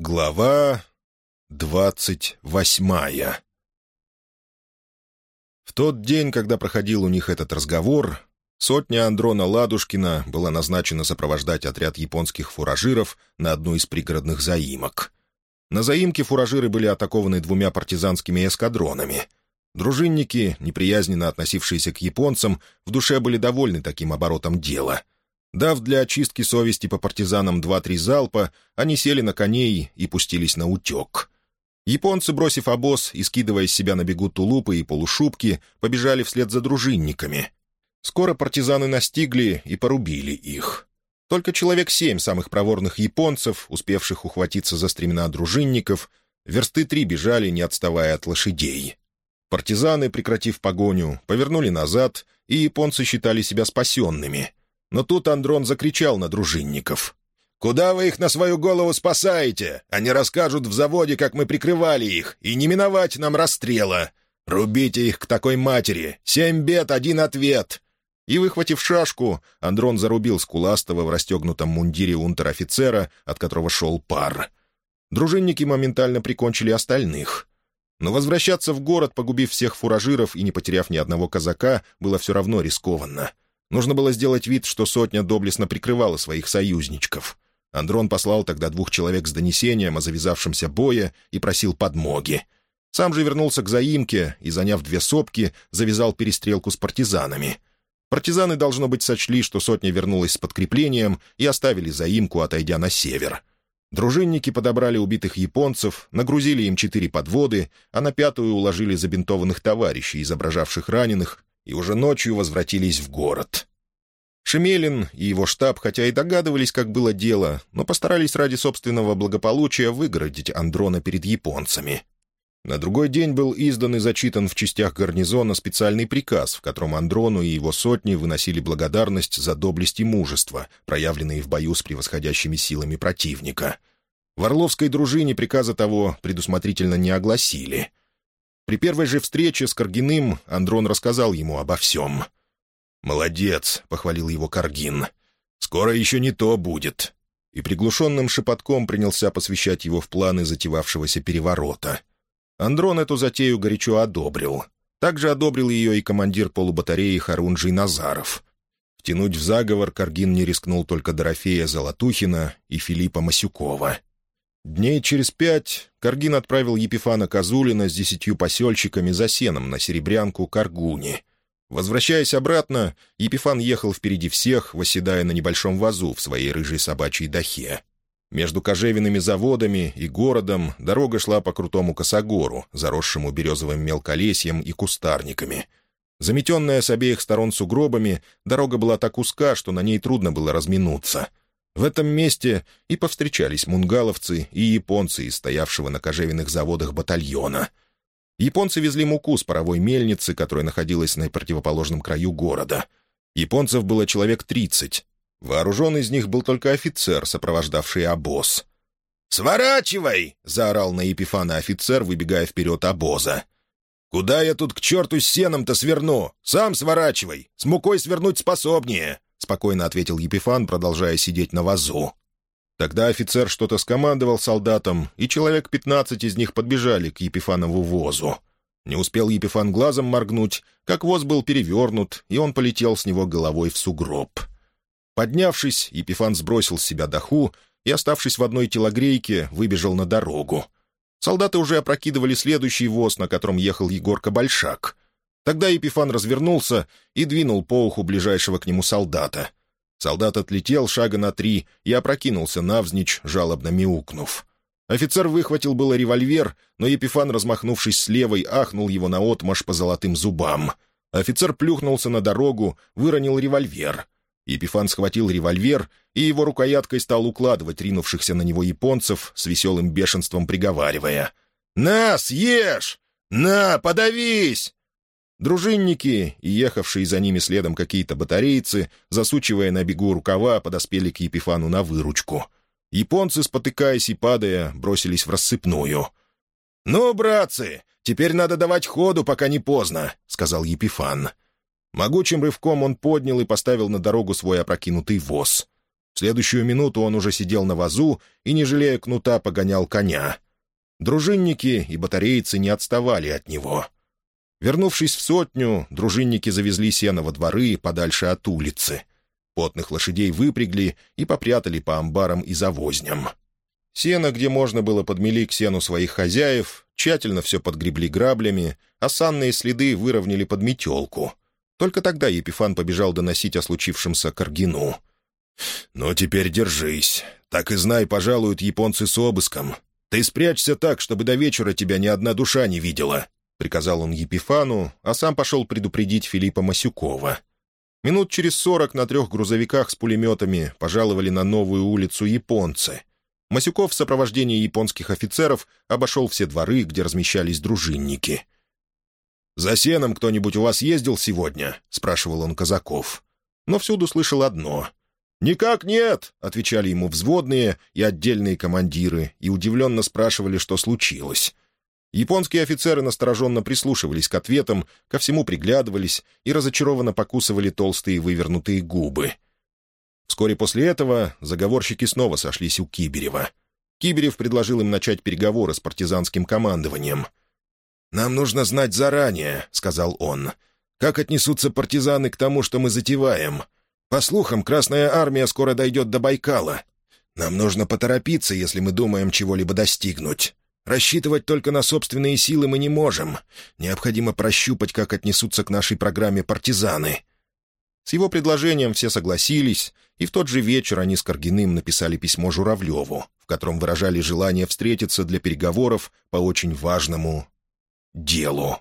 Глава двадцать восьмая В тот день, когда проходил у них этот разговор, сотня Андрона Ладушкина была назначена сопровождать отряд японских фуражиров на одну из пригородных заимок. На заимке фуражиры были атакованы двумя партизанскими эскадронами. Дружинники, неприязненно относившиеся к японцам, в душе были довольны таким оборотом дела — Дав для очистки совести по партизанам два-три залпа, они сели на коней и пустились на утек. Японцы, бросив обоз и скидывая с себя на бегу тулупы и полушубки, побежали вслед за дружинниками. Скоро партизаны настигли и порубили их. Только человек семь самых проворных японцев, успевших ухватиться за стремена дружинников, версты три бежали, не отставая от лошадей. Партизаны, прекратив погоню, повернули назад, и японцы считали себя спасенными — но тут Андрон закричал на дружинников. «Куда вы их на свою голову спасаете? Они расскажут в заводе, как мы прикрывали их, и не миновать нам расстрела. Рубите их к такой матери. Семь бед, один ответ». И, выхватив шашку, Андрон зарубил Скуластого в расстегнутом мундире унтер-офицера, от которого шел пар. Дружинники моментально прикончили остальных. Но возвращаться в город, погубив всех фуражиров и не потеряв ни одного казака, было все равно рискованно — Нужно было сделать вид, что сотня доблестно прикрывала своих союзничков. Андрон послал тогда двух человек с донесением о завязавшемся бое и просил подмоги. Сам же вернулся к заимке и, заняв две сопки, завязал перестрелку с партизанами. Партизаны, должно быть, сочли, что сотня вернулась с подкреплением и оставили заимку, отойдя на север. Дружинники подобрали убитых японцев, нагрузили им четыре подводы, а на пятую уложили забинтованных товарищей, изображавших раненых, и уже ночью возвратились в город. Шемелин и его штаб, хотя и догадывались, как было дело, но постарались ради собственного благополучия выгородить Андрона перед японцами. На другой день был издан и зачитан в частях гарнизона специальный приказ, в котором Андрону и его сотни выносили благодарность за доблесть и мужество, проявленные в бою с превосходящими силами противника. В Орловской дружине приказа того предусмотрительно не огласили. При первой же встрече с Каргиным Андрон рассказал ему обо всем. «Молодец», — похвалил его Каргин. «Скоро еще не то будет». И приглушенным шепотком принялся посвящать его в планы затевавшегося переворота. Андрон эту затею горячо одобрил. Также одобрил ее и командир полубатареи Харунжий Назаров. Втянуть в заговор Каргин не рискнул только Дорофея Золотухина и Филиппа Масюкова. Дней через пять Каргин отправил Епифана Козулина с десятью посельщиками за сеном на Серебрянку Каргуни. Возвращаясь обратно, Епифан ехал впереди всех, восседая на небольшом вазу в своей рыжей собачьей дахе. Между кожевенными заводами и городом дорога шла по крутому косогору, заросшему березовым мелколесьем и кустарниками. Заметенная с обеих сторон сугробами, дорога была так узка, что на ней трудно было разминуться — в этом месте и повстречались мунгаловцы и японцы из стоявшего на кожевенных заводах батальона. Японцы везли муку с паровой мельницы, которая находилась на противоположном краю города. Японцев было человек тридцать. Вооружен из них был только офицер, сопровождавший обоз. «Сворачивай!» — заорал на Епифана офицер, выбегая вперед обоза. «Куда я тут к черту с сеном-то сверну? Сам сворачивай! С мукой свернуть способнее!» — спокойно ответил Епифан, продолжая сидеть на вазу. Тогда офицер что-то скомандовал солдатам, и человек пятнадцать из них подбежали к Епифанову возу. Не успел Епифан глазом моргнуть, как воз был перевернут, и он полетел с него головой в сугроб. Поднявшись, Епифан сбросил с себя доху и, оставшись в одной телогрейке, выбежал на дорогу. Солдаты уже опрокидывали следующий воз, на котором ехал Егорка Большак — Тогда Епифан развернулся и двинул по уху ближайшего к нему солдата. Солдат отлетел шага на три и опрокинулся навзничь, жалобно мяукнув. Офицер выхватил было револьвер, но Епифан, размахнувшись с ахнул его наотмашь по золотым зубам. Офицер плюхнулся на дорогу, выронил револьвер. Епифан схватил револьвер и его рукояткой стал укладывать ринувшихся на него японцев с веселым бешенством приговаривая. «На, съешь! На, подавись! Дружинники и ехавшие за ними следом какие-то батарейцы, засучивая на бегу рукава, подоспели к Епифану на выручку. Японцы, спотыкаясь и падая, бросились в рассыпную. «Ну, братцы, теперь надо давать ходу, пока не поздно», — сказал Епифан. Могучим рывком он поднял и поставил на дорогу свой опрокинутый воз. В следующую минуту он уже сидел на вазу и, не жалея кнута, погонял коня. Дружинники и батарейцы не отставали от него. Вернувшись в сотню, дружинники завезли сено во дворы подальше от улицы. Потных лошадей выпрягли и попрятали по амбарам и завозням. Сено, где можно было, подмели к сену своих хозяев, тщательно все подгребли граблями, а санные следы выровняли под метелку. Только тогда Епифан побежал доносить о случившемся Каргину. «Ну, теперь держись. Так и знай, пожалуют японцы с обыском. Ты спрячься так, чтобы до вечера тебя ни одна душа не видела», — приказал он Епифану, а сам пошел предупредить Филиппа Масюкова. Минут через сорок на трех грузовиках с пулеметами пожаловали на новую улицу японцы. Масюков в сопровождении японских офицеров обошел все дворы, где размещались дружинники. «За сеном кто-нибудь у вас ездил сегодня?» — спрашивал он казаков. Но всюду слышал одно «Никак нет!» — отвечали ему взводные и отдельные командиры и удивленно спрашивали, что случилось. Японские офицеры настороженно прислушивались к ответам, ко всему приглядывались и разочарованно покусывали толстые вывернутые губы. Вскоре после этого заговорщики снова сошлись у Киберева. Киберев предложил им начать переговоры с партизанским командованием. «Нам нужно знать заранее», — сказал он, — «как отнесутся партизаны к тому, что мы затеваем. По слухам, Красная Армия скоро дойдет до Байкала. Нам нужно поторопиться, если мы думаем чего-либо достигнуть. Рассчитывать только на собственные силы мы не можем. Необходимо прощупать, как отнесутся к нашей программе партизаны». С его предложением все согласились, и в тот же вечер они с Каргиным написали письмо Журавлеву, в котором выражали желание встретиться для переговоров по очень важному делу.